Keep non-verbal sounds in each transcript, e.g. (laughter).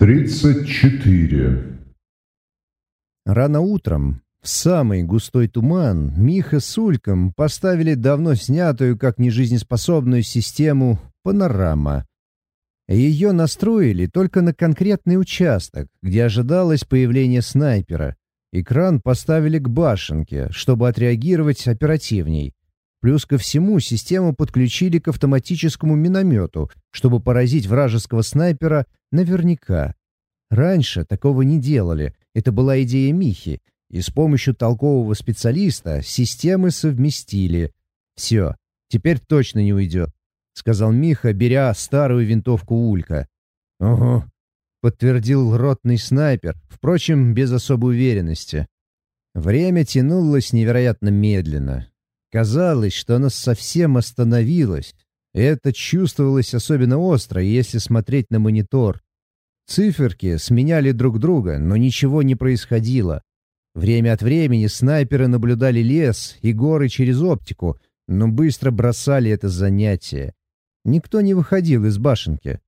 34. Рано утром, в самый густой туман, Миха с Ульком поставили давно снятую, как нежизнеспособную систему «Панорама». Ее настроили только на конкретный участок, где ожидалось появление снайпера. Экран поставили к башенке, чтобы отреагировать оперативней. Плюс ко всему систему подключили к автоматическому миномету, чтобы поразить вражеского снайпера наверняка. Раньше такого не делали, это была идея Михи, и с помощью толкового специалиста системы совместили. «Все, теперь точно не уйдет», — сказал Миха, беря старую винтовку Улька. «Ого», — подтвердил ротный снайпер, впрочем, без особой уверенности. Время тянулось невероятно медленно. Казалось, что оно совсем остановилось. Это чувствовалось особенно остро, если смотреть на монитор. Циферки сменяли друг друга, но ничего не происходило. Время от времени снайперы наблюдали лес и горы через оптику, но быстро бросали это занятие. Никто не выходил из башенки.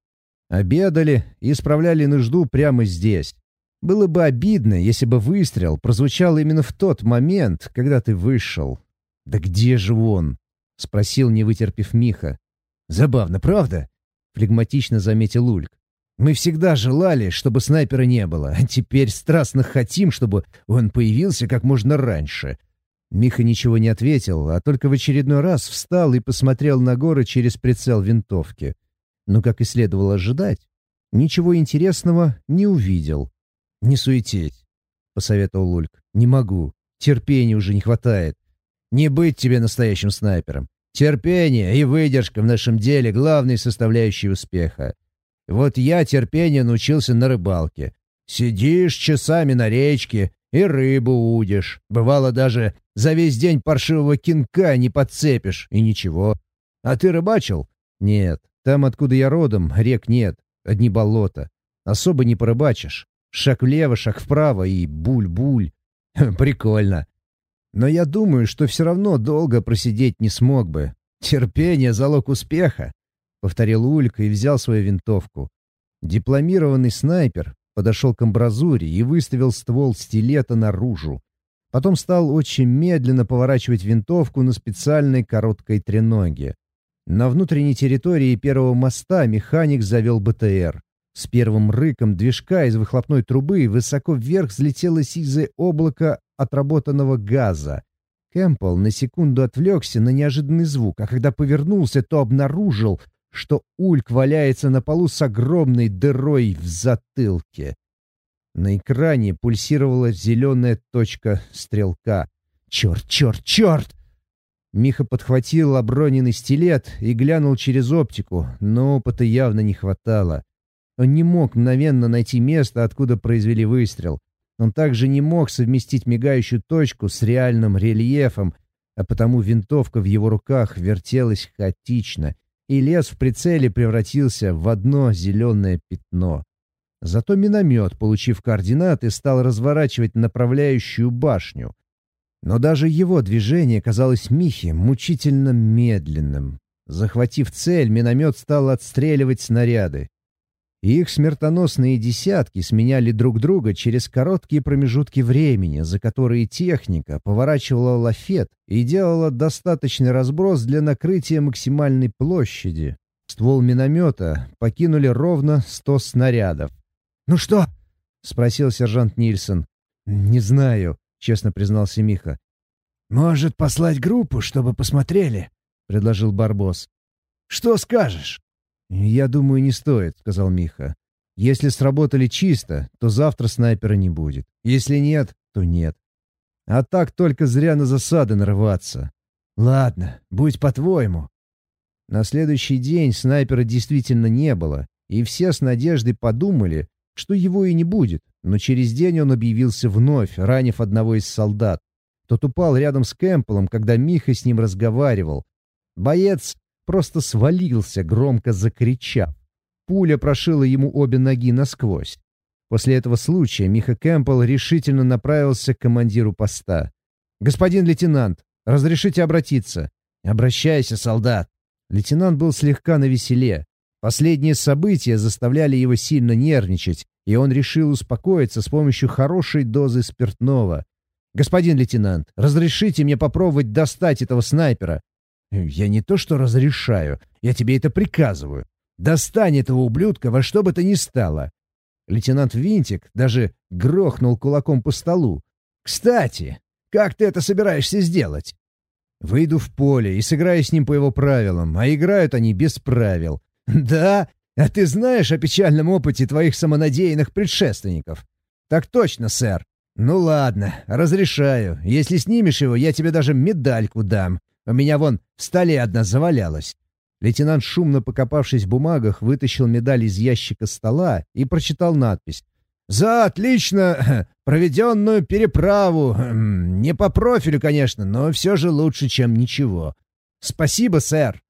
Обедали и справляли нужду прямо здесь. Было бы обидно, если бы выстрел прозвучал именно в тот момент, когда ты вышел. «Да где же он?» — спросил, не вытерпев Миха. «Забавно, правда?» — флегматично заметил Ульк. «Мы всегда желали, чтобы снайпера не было, а теперь страстно хотим, чтобы он появился как можно раньше». Миха ничего не ответил, а только в очередной раз встал и посмотрел на горы через прицел винтовки. Но, как и следовало ожидать, ничего интересного не увидел. «Не суетись», — посоветовал Ульк. «Не могу. Терпения уже не хватает. Не быть тебе настоящим снайпером. Терпение и выдержка в нашем деле — главные составляющие успеха. Вот я терпение научился на рыбалке. Сидишь часами на речке и рыбу удишь. Бывало даже за весь день паршивого кинка не подцепишь, и ничего. А ты рыбачил? Нет. Там, откуда я родом, рек нет, одни болота. Особо не порыбачишь. Шаг влево, шаг вправо и буль-буль. (laughs) Прикольно. Но я думаю, что все равно долго просидеть не смог бы. Терпение — залог успеха», — повторил Улька и взял свою винтовку. Дипломированный снайпер подошел к амбразуре и выставил ствол стилета наружу. Потом стал очень медленно поворачивать винтовку на специальной короткой треноге. На внутренней территории первого моста механик завел БТР. С первым рыком движка из выхлопной трубы высоко вверх взлетело сизое облако отработанного газа. Кэмпбелл на секунду отвлекся на неожиданный звук, а когда повернулся, то обнаружил, что Ульк валяется на полу с огромной дырой в затылке. На экране пульсировала зеленая точка стрелка. «Черт, черт, черт!» Миха подхватил оброненный стилет и глянул через оптику, но опыта явно не хватало. Он не мог мгновенно найти место, откуда произвели выстрел. Он также не мог совместить мигающую точку с реальным рельефом, а потому винтовка в его руках вертелась хаотично, и лес в прицеле превратился в одно зеленое пятно. Зато миномет, получив координаты, стал разворачивать направляющую башню. Но даже его движение казалось Михе мучительно медленным. Захватив цель, миномет стал отстреливать снаряды. Их смертоносные десятки сменяли друг друга через короткие промежутки времени, за которые техника поворачивала лафет и делала достаточный разброс для накрытия максимальной площади. Ствол миномета покинули ровно сто снарядов. «Ну что?» — спросил сержант Нильсон. «Не знаю», — честно признался Миха. «Может, послать группу, чтобы посмотрели?» — предложил Барбос. «Что скажешь?» «Я думаю, не стоит», — сказал Миха. «Если сработали чисто, то завтра снайпера не будет. Если нет, то нет. А так только зря на засады нарываться. Ладно, будь по-твоему». На следующий день снайпера действительно не было, и все с надеждой подумали, что его и не будет, но через день он объявился вновь, ранив одного из солдат. Тот упал рядом с Кэмпелом, когда Миха с ним разговаривал. Боец просто свалился, громко закричав. Пуля прошила ему обе ноги насквозь. После этого случая Миха Кэмпбелл решительно направился к командиру поста. «Господин лейтенант, разрешите обратиться?» «Обращайся, солдат!» Лейтенант был слегка навеселе. Последние события заставляли его сильно нервничать, и он решил успокоиться с помощью хорошей дозы спиртного. «Господин лейтенант, разрешите мне попробовать достать этого снайпера?» «Я не то что разрешаю, я тебе это приказываю. Достань этого ублюдка во что бы то ни стало!» Лейтенант Винтик даже грохнул кулаком по столу. «Кстати, как ты это собираешься сделать?» «Выйду в поле и сыграю с ним по его правилам, а играют они без правил». «Да? А ты знаешь о печальном опыте твоих самонадеянных предшественников?» «Так точно, сэр. Ну ладно, разрешаю. Если снимешь его, я тебе даже медальку дам. У меня вон в столе одна завалялась». Лейтенант, шумно покопавшись в бумагах, вытащил медаль из ящика стола и прочитал надпись. «За отлично (clears throat) проведенную переправу. Не по профилю, конечно, но все же лучше, чем ничего. Спасибо, сэр».